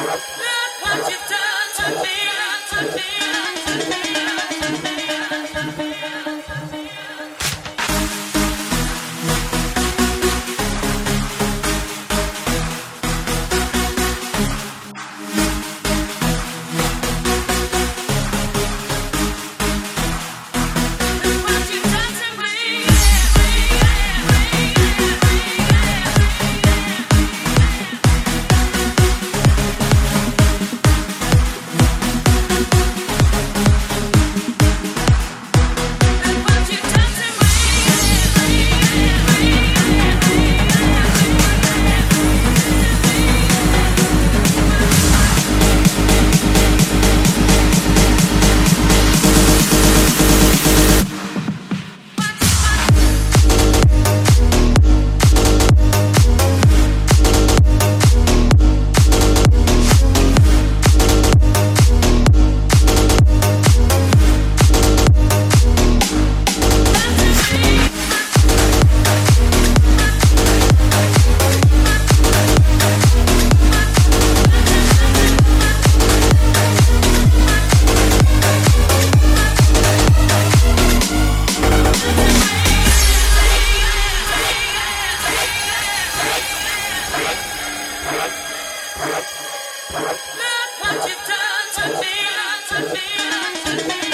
Look what you've done to me, done to me. Bye.